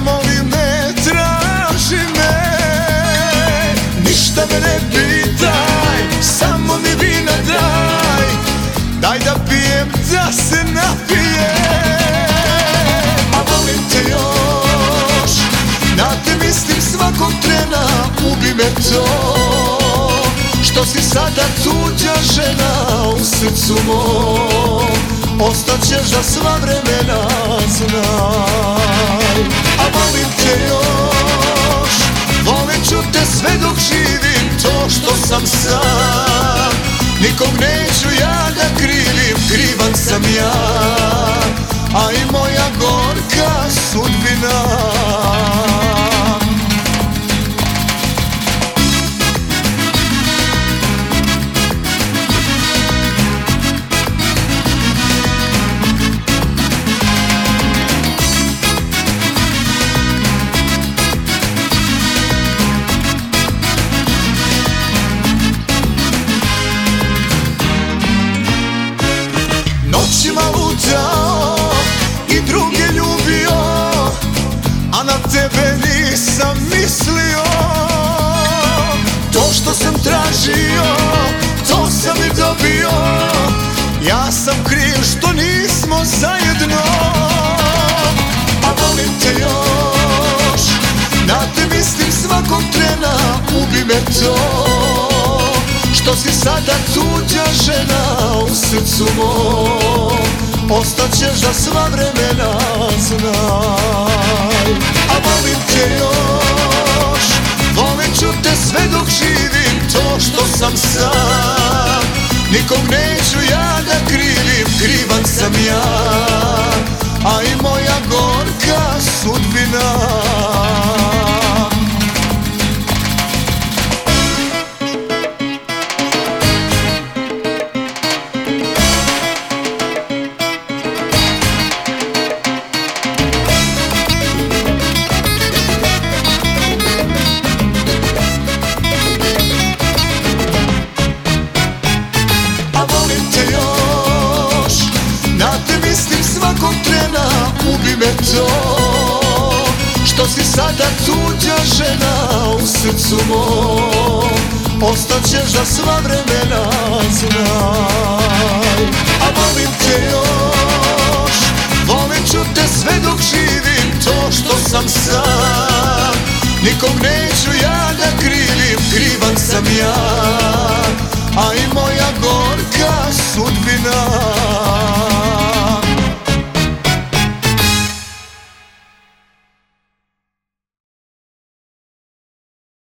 moli me, traži me. Ništa me ne pitaj, samo mi vina daj. Daj da pijem, da se napijem. A volim te još, na te mislim svakog trena Ubi me to, što si sada tuđa žena u srcu mom Ostaćeš za sva vremena, znaj A volim te još. Volit ću te sve dok živim To što sam sam. Nikog neću ja da krivim Krivan sam ja. A i moja gorka Noćima lutao i druge ljubio A na tebe nisam mislio. To što sam tražio, to sam i dobio. Ja sam kriv što nismo zajedno A volim te još, na te mislim svakog trena Ubi me to. Što si sada tuđa žena u srcu mom Ostaćeš za sva vremena, znaj. A volim te još, volit ću te sve dok živim. To što sam sam, nikog neću To Što si sada tuđa žena U srcu mom Ostaćeš za sva vremena Znaj. A volim te još Volit ću te sve dok živim To što sam sam. Nikog neću ja da krivim Krivan sam ja. A i moja gorka sudbina